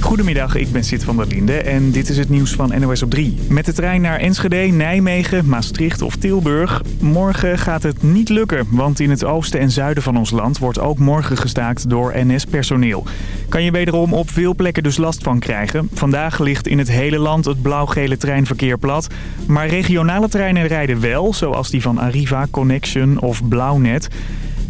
Goedemiddag, ik ben Sid van der Linde en dit is het nieuws van NOS op 3. Met de trein naar Enschede, Nijmegen, Maastricht of Tilburg. Morgen gaat het niet lukken, want in het oosten en zuiden van ons land wordt ook morgen gestaakt door NS-personeel. Kan je wederom op veel plekken dus last van krijgen. Vandaag ligt in het hele land het blauw-gele treinverkeer plat. Maar regionale treinen rijden wel, zoals die van Arriva, Connection of Blauwnet.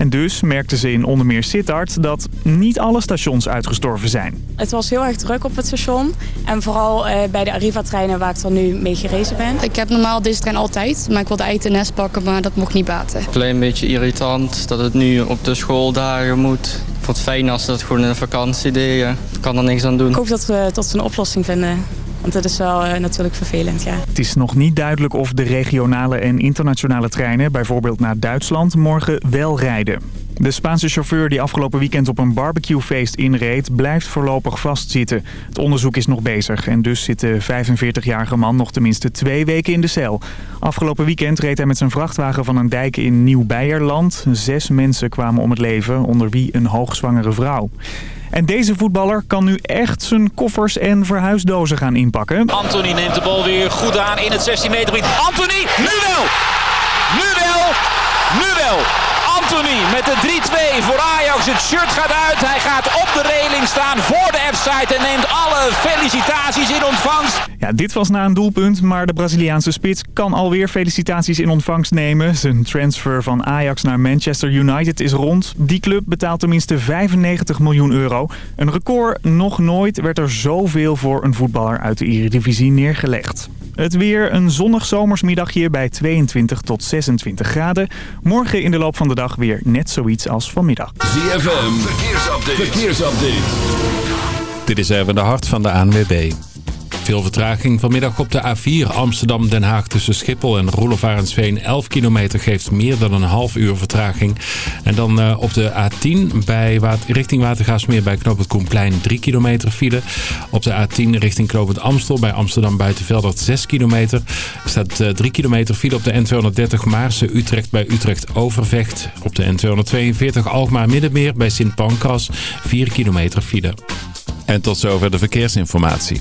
En dus merkten ze in onder meer Sittard dat niet alle stations uitgestorven zijn. Het was heel erg druk op het station. En vooral uh, bij de Arriva-treinen waar ik dan nu mee gerezen ben. Ik heb normaal deze trein altijd, maar ik wilde eigenlijk de pakken, maar dat mocht niet baten. Alleen een beetje irritant dat het nu op de schooldagen moet. Ik vond het fijn als dat gewoon een vakantie deed. Ik kan er niks aan doen. Ik hoop dat we tot een oplossing vinden. Want dat is wel uh, natuurlijk vervelend, ja. Het is nog niet duidelijk of de regionale en internationale treinen, bijvoorbeeld naar Duitsland, morgen wel rijden. De Spaanse chauffeur die afgelopen weekend op een barbecuefeest inreed... blijft voorlopig vastzitten. Het onderzoek is nog bezig en dus zit de 45-jarige man nog tenminste twee weken in de cel. Afgelopen weekend reed hij met zijn vrachtwagen van een dijk in Nieuw-Beierland. Zes mensen kwamen om het leven, onder wie een hoogzwangere vrouw. En deze voetballer kan nu echt zijn koffers en verhuisdozen gaan inpakken. Anthony neemt de bal weer goed aan in het 16 meter gebied. Anthony, nu wel! Nu wel! Nu wel! Met de 3-2 voor Ajax. Het shirt gaat uit. Hij gaat op de reling staan voor de F-site en neemt alle felicitaties in ontvangst. Ja, dit was na een doelpunt, maar de Braziliaanse spits kan alweer felicitaties in ontvangst nemen. Zijn transfer van Ajax naar Manchester United is rond. Die club betaalt tenminste 95 miljoen euro. Een record, nog nooit werd er zoveel voor een voetballer uit de Eredivisie neergelegd. Het weer een zonnig zomersmiddagje bij 22 tot 26 graden. Morgen in de loop van de dag weer net zoiets als vanmiddag. ZFM, verkeersupdate. verkeersupdate. Dit is even de hart van de ANWB. Veel vertraging vanmiddag op de A4 Amsterdam-Den Haag tussen Schiphol en Roelofarensveen. 11 kilometer geeft meer dan een half uur vertraging. En dan uh, op de A10 bij richting Watergaasmeer bij Knoop het Koenplein 3 kilometer file. Op de A10 richting Knoop Amstel bij Amsterdam Buitenveldert 6 kilometer. Er staat uh, 3 kilometer file op de N230 Maarse Utrecht bij Utrecht Overvecht. Op de N242 Alkmaar Middenmeer bij Sint Pancras 4 kilometer file. En tot zover de verkeersinformatie.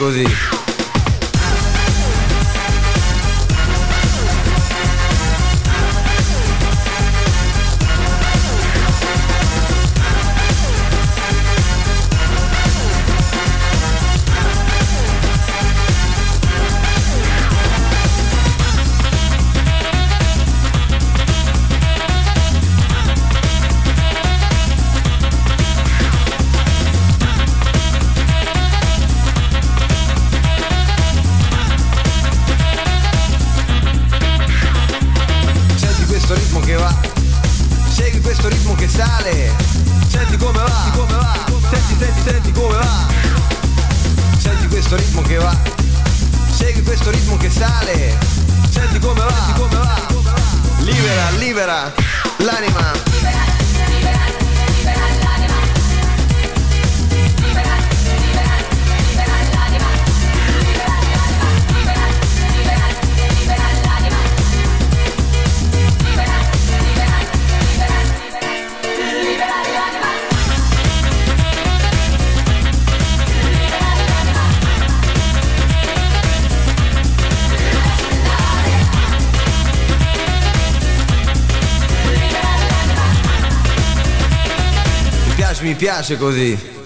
Così. Piace così.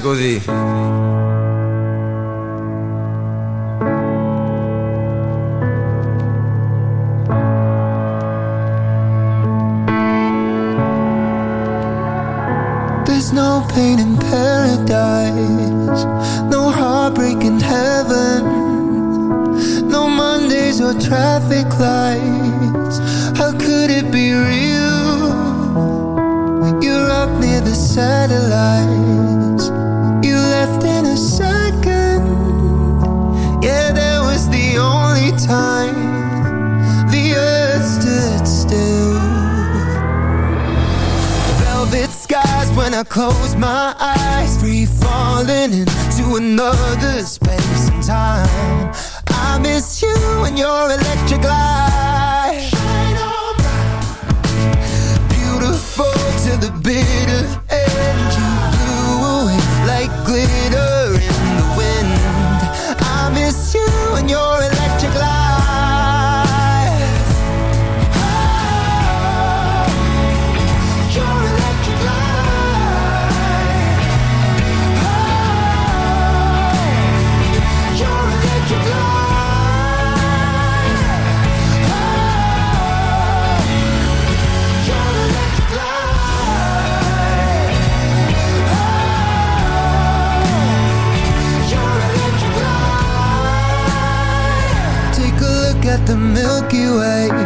Così. There's no pain in paradise, no heartbreak in heaven, no Mondays or traffic lights. How could it be real? You're up near the satellites, I close my eyes Free falling into another space and time. I miss you and your electric light. Shine on. Bright Beautiful to the bitter the Milky Way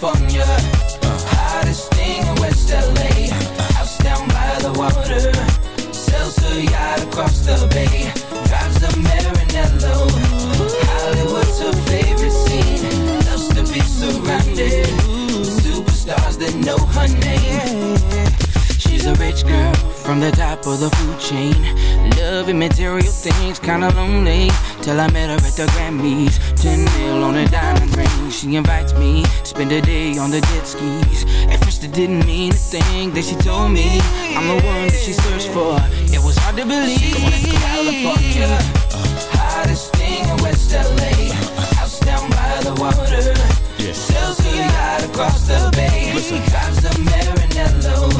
California. The top of the food chain. Loving material things, kinda lonely. Till I met her at the Grammys. 10 mil on a diamond ring. She invites me, spend a day on the jet skis. At first it didn't mean a thing. Then she told me I'm the one that she searched for. It was hard to believe. California, uh, hottest thing in West LA. House down by the water. Sells her yacht across the bay. Drives the Maranello.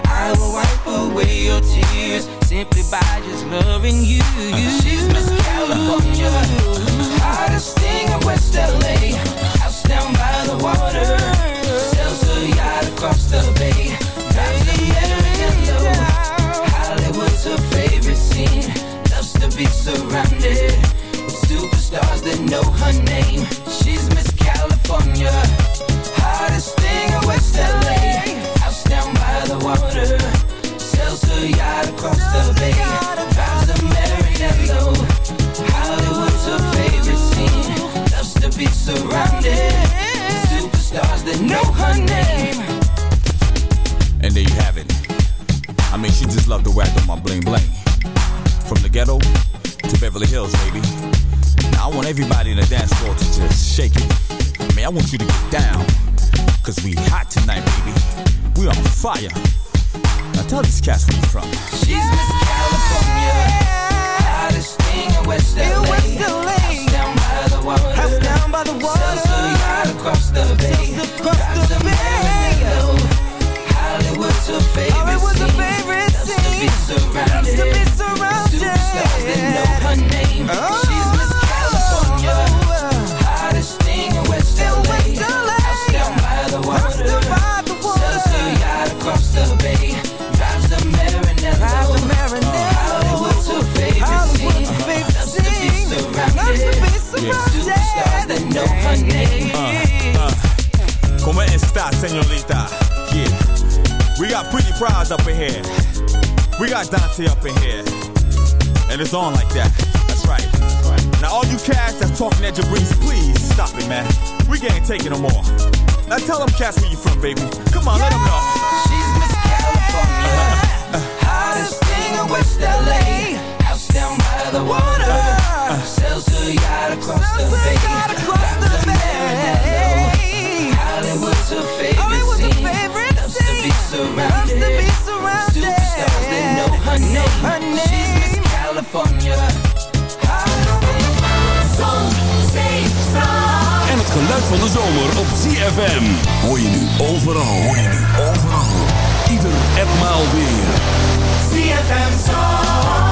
I will wipe away your tears simply by just loving you. Uh, she's Miss California, hottest thing in West LA. House down by the water, sells her yacht across the bay. Drives the Maranello. Hollywood's her favorite scene. Loves to be surrounded with superstars that know her name. She's Miss California. Hottest thing in West LA. Water. Across the bay. Maranello. Hollywood's her favorite scene. Loves to be surrounded. Superstars that know her name. And there you have it. I mean, she just loved to whack on my bling bling. From the ghetto to Beverly Hills, baby. Now I want everybody in the dance floor to just shake it. I mean, I want you to get down. Cause we hot tonight, baby. We on fire. Now tell these cats where you from. She's Miss California. Hottest thing in West LA. House down by the water. House down by the water. Sells her yacht across the bay. across the bay. Hollywood's her favorite Hollywood's her favorite scene. Loves to be surrounded. Loves to be surrounded. Superstars that know her name. She's Uh, uh, ¿Cómo está, señorita? Yeah. We got pretty prize up in here. We got Dante up in here. And it's on like that. That's right. Now all you cats that's talking at Jabrizi, please stop it, man. We can't take it no more. Now tell them cats where you from, baby. Come on, let them know. She's Miss California. Hottest thing in West LA. House down by the water. Sells her yacht across the bay. The. Hollywood's her favorite scene. Loves to be surrounded. Superstars that know her name. She's Miss California. Zon, zee, En het geluid van de zomer op ZFM. Hoor je nu overal. Hoor je nu overal. Ieder etmaal weer. ZFM Zandvoort.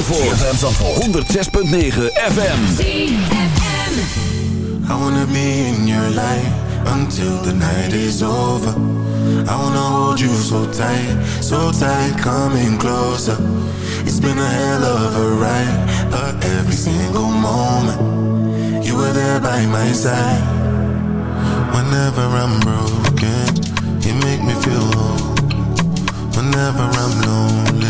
Zandvoort. ZFM Zandvoort. 106.9 FM. ZFM. I wanna be in your life until the night is over. I wanna hold you so tight, so tight, coming closer. It's been a hell of a ride, but every single moment you were there by my side. Whenever I'm broken, you make me feel whole. Whenever I'm lonely,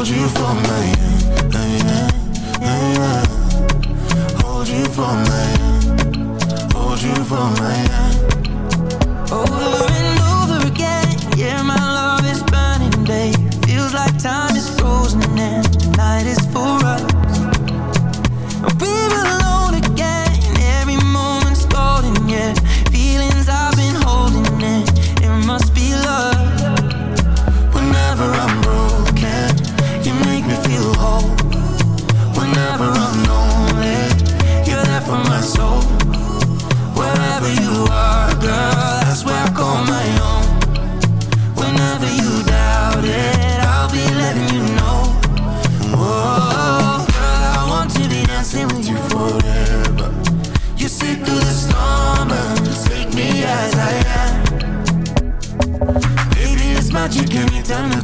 Hold you for hand. Yeah, yeah, yeah. Hold you for hand. Hold you for my hand. Over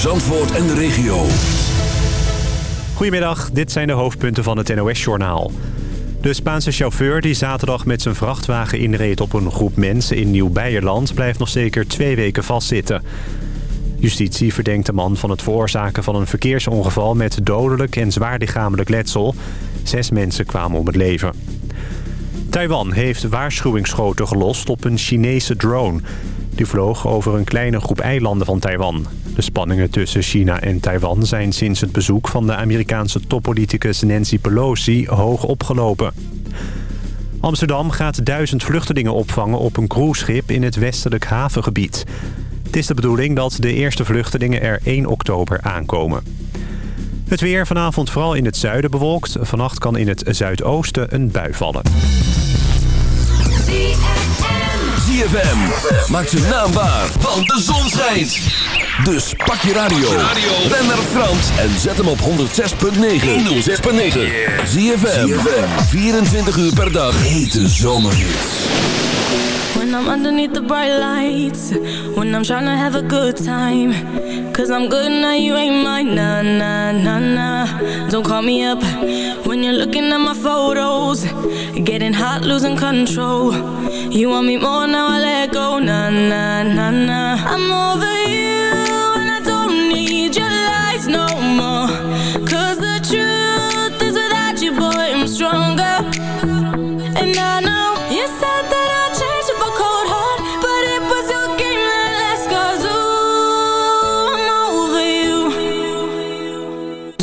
Zandvoort en de regio. Goedemiddag, dit zijn de hoofdpunten van het NOS-journaal. De Spaanse chauffeur die zaterdag met zijn vrachtwagen inreed op een groep mensen in Nieuw-Beierland... blijft nog zeker twee weken vastzitten. Justitie verdenkt de man van het veroorzaken van een verkeersongeval... met dodelijk en zwaar lichamelijk letsel. Zes mensen kwamen om het leven. Taiwan heeft waarschuwingsschoten gelost op een Chinese drone. Die vloog over een kleine groep eilanden van Taiwan. De spanningen tussen China en Taiwan zijn sinds het bezoek van de Amerikaanse toppoliticus Nancy Pelosi hoog opgelopen. Amsterdam gaat duizend vluchtelingen opvangen op een cruiseschip in het westelijk havengebied. Het is de bedoeling dat de eerste vluchtelingen er 1 oktober aankomen. Het weer vanavond vooral in het zuiden bewolkt. Vannacht kan in het zuidoosten een bui vallen. ZFM maakt zijn naam waar, want de zon schijnt. Dus pak je radio, ren naar Frans en zet hem op 106.9. 106.9. ZFM, 24 uur per dag, hete zomerhits. When I'm underneath the bright lights When I'm trying to have a good time Cause I'm good now, you ain't mine. Nah, nah, nah, nah Don't call me up When you're looking at my photos. Getting hot, losing control. You want me more, now I let go. Nah, nah, nah, nah I'm over you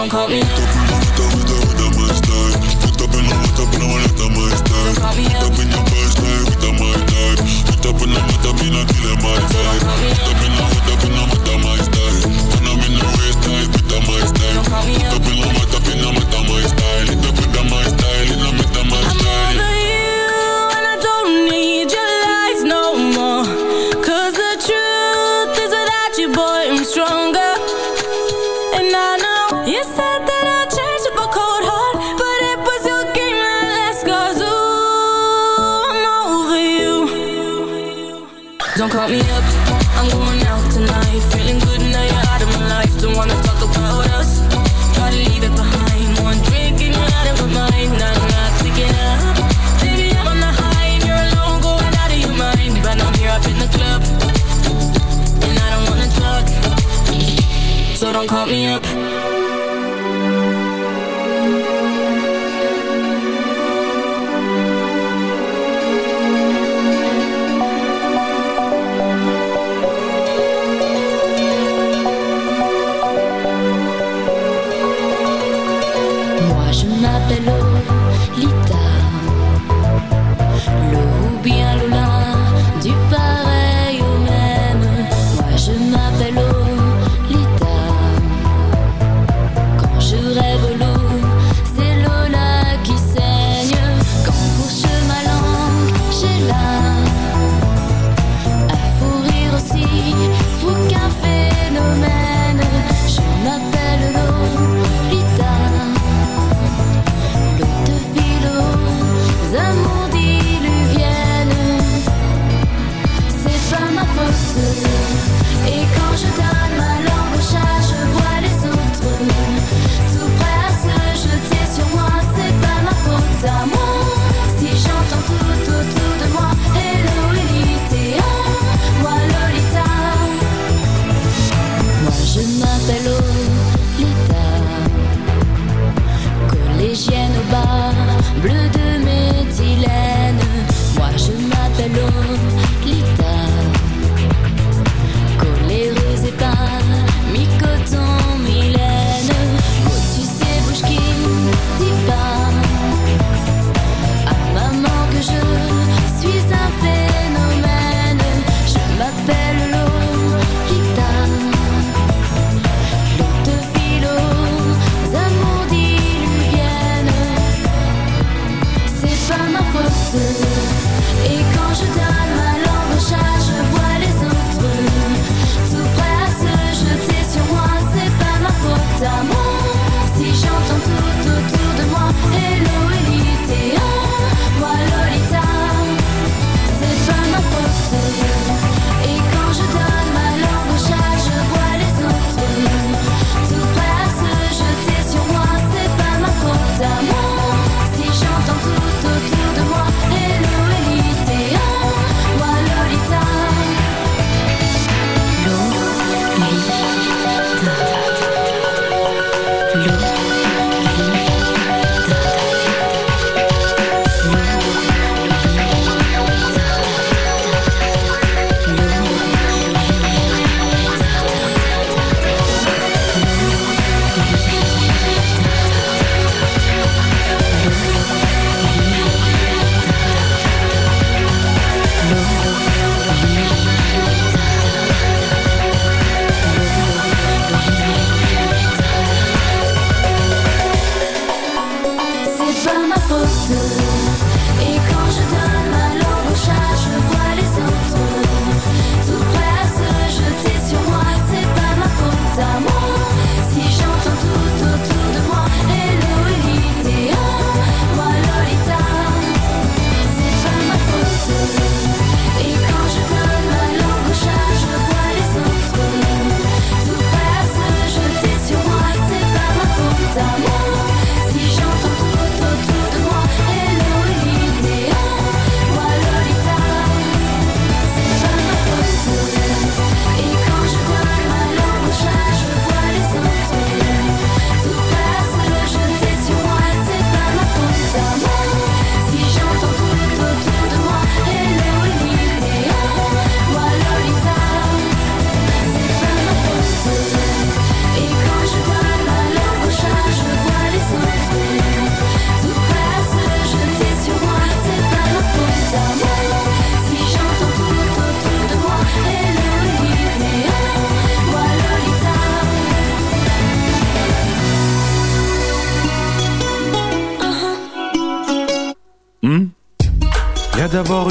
don't call me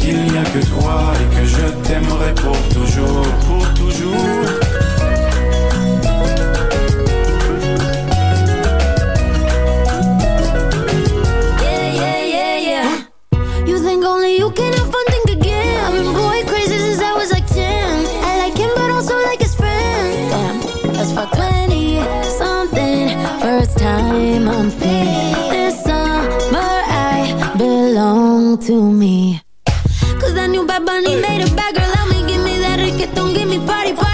qu'il n'y a que toi et que je t'aimerai pour toujours. Pour toujours. Yeah, yeah, yeah, yeah. You think only you can have fun. I've been boy crazy since I was like 10. I like him, but also like his. Damn, that's for 20 something. First time I'm free. This summer I belong to me. New Bad Bunny made a bad girl out me. Give me that reggaeton, give me party, party.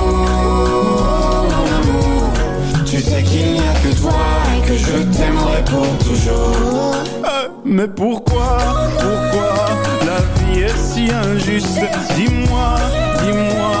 tu sais qu'il n'y a que toi et que je t'aimerai pour toujours. Euh, mais pourquoi, pourquoi la vie est si injuste? Dis-moi, dis-moi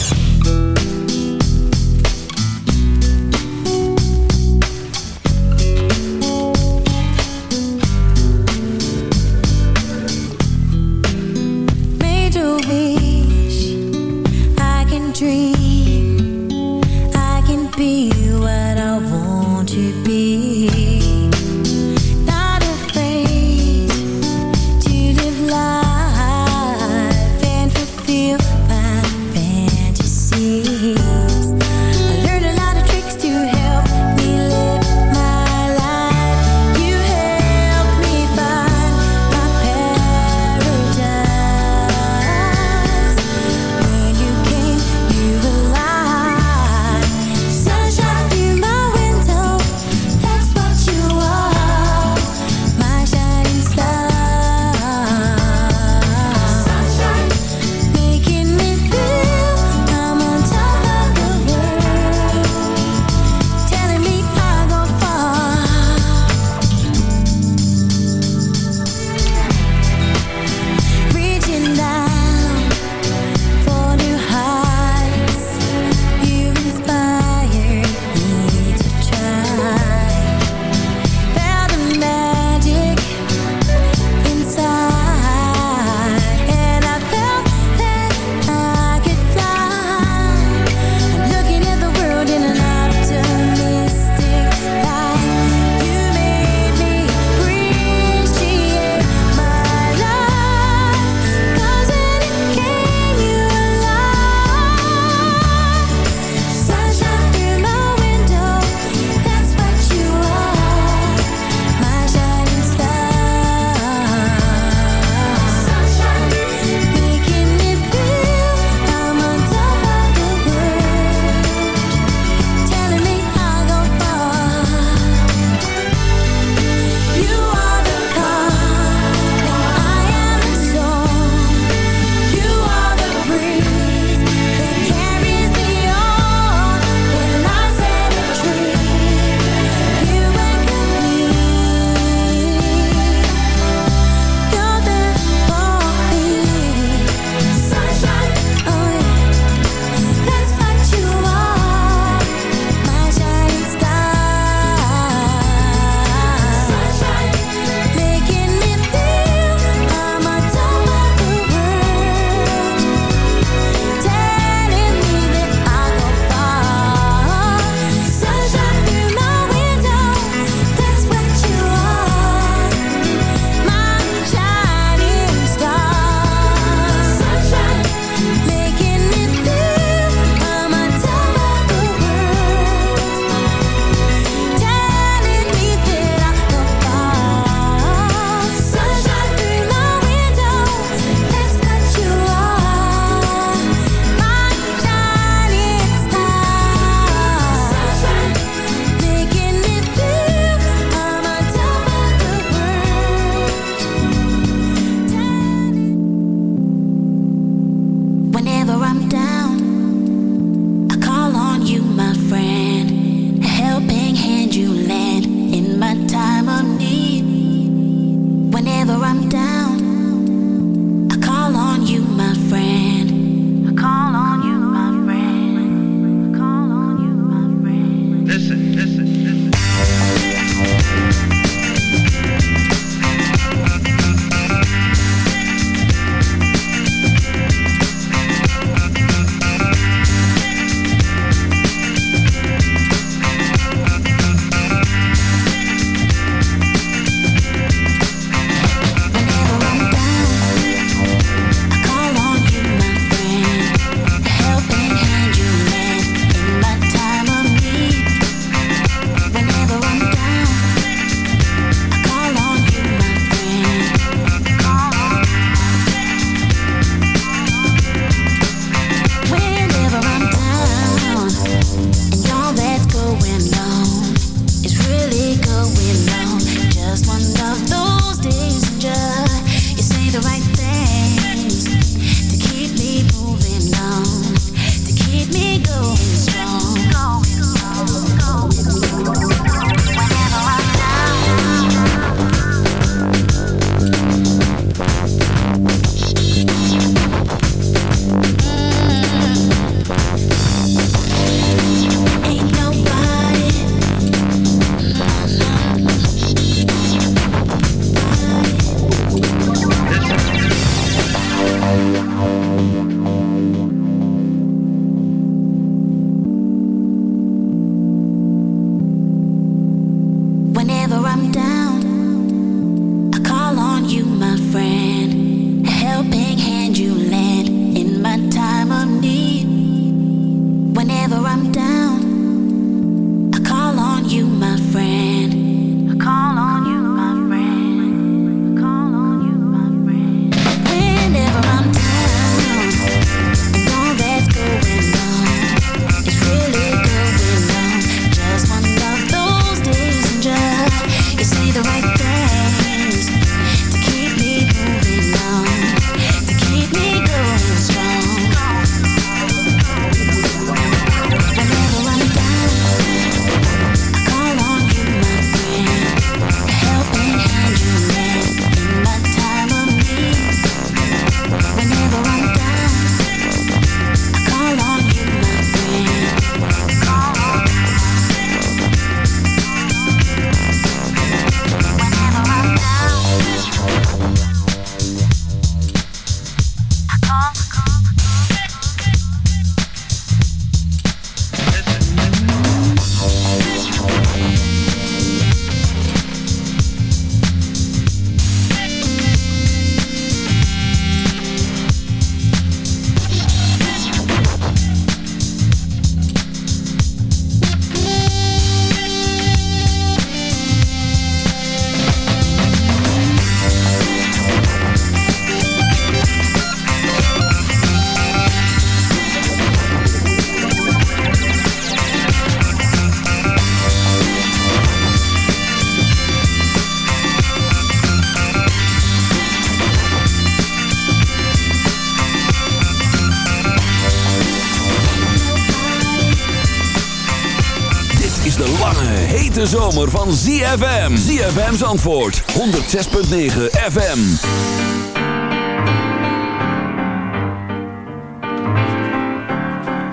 Van ZFM. ZFM's antwoord, 106.9 FM.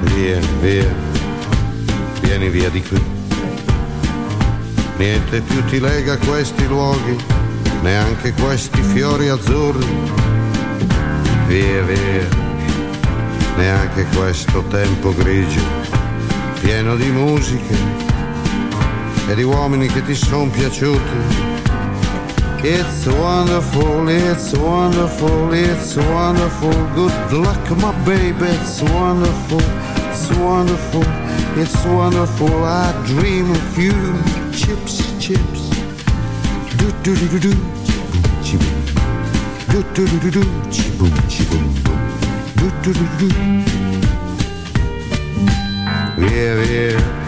Via, via, vieni via di qui. Niente più ti lega questi luoghi, neanche questi fiori azzurri. Via, via, neanche questo tempo grigio, pieno di musiche uomini che ti sono piaciuti. It's wonderful, it's wonderful, it's wonderful. Good luck, my baby, it's wonderful, it's wonderful, it's wonderful. I dream of you, chips, chips. Do do do do do, chiboom, do do do do do, chiboom, boom. Do do do do do. Via, via,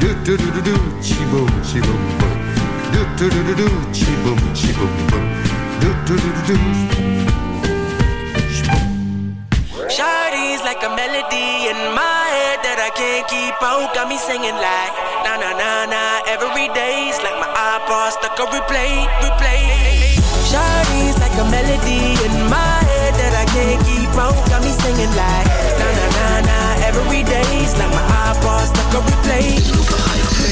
Do do do do do, chi boom, chi boom boom. Do do do do do, chi boom, chi boom boom. Do do do do do. Shawty's like a melody in my head that I can't keep out. Got me singing like na na na na every day's like my iPod stuck on replay, replay. Shawty's like a melody in my head that I can't keep out. Got me singing like na na na na every day's like my iPod stuck on replay,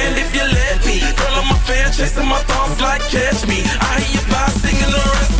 stand if you let me. Girl, I'm a fan, chasing my thoughts like catch me. I hear you fly, singing the rest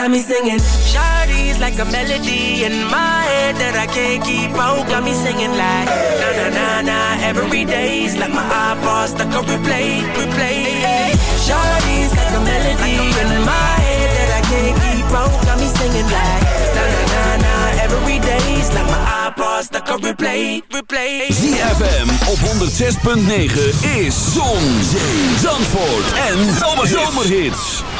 got me singing. Shawty's like a melody in my head that I can't keep out. Got me singing like na na na na every day's like my iPod stuck on replay, replay. Shawty's like a melody in my head that I can't keep out. Got me singing like na na na na every day's like my iPod stuck on replay, replay. ZFM op 106.9 is Zon, Zee, Zandvoort en Zomerhits.